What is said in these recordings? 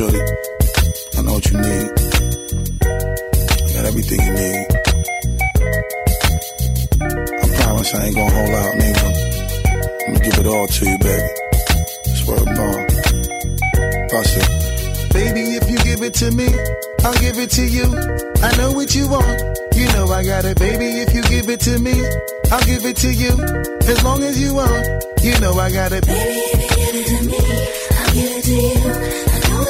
shorty. I know what you need. You got everything you need. I promise I ain't gonna hold out, nigga. I'm gonna give it all to you, baby. Swear bomb. it. Baby, if you give it to me, I'll give it to you. I know what you want. You know I got it, baby. If you give it to me, I'll give it to you. As long as you want, you know I got it. Baby, if you give it to me, I'll give it to you. I know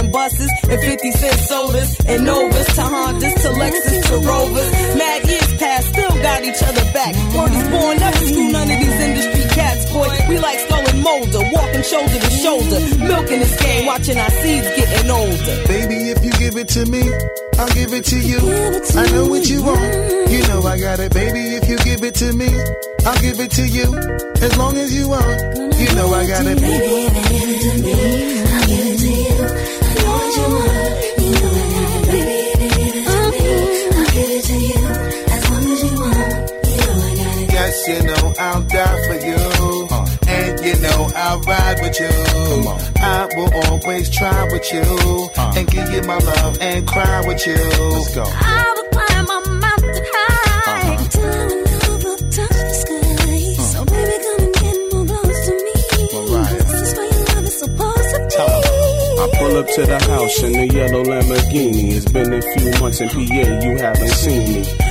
buses and 50 cent sodas and Novas to Hondas to Lexus to Rovers. Mad years past, still got each other back. Word is born, never screw none of these industry cats, boy. We like Skull and Mulder, walking shoulder to shoulder, milking this game, watching our seeds getting older. Baby, if you give it to me, I'll give it to you. I know what you want. You know I got it, baby. If you give it to me, I'll give it to you. As long as you want. You know I got it. Baby, ride with you. I will always try with you. Uh. And give you my love and cry with you. Let's go. I will climb a mountain high until I will touch the sky. Uh. So baby, come and get more close to me. This is where your love is supposed to be. I pull up to the house in the yellow Lamborghini. It's been a few months in PA, you haven't seen me.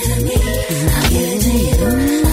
「投げてい」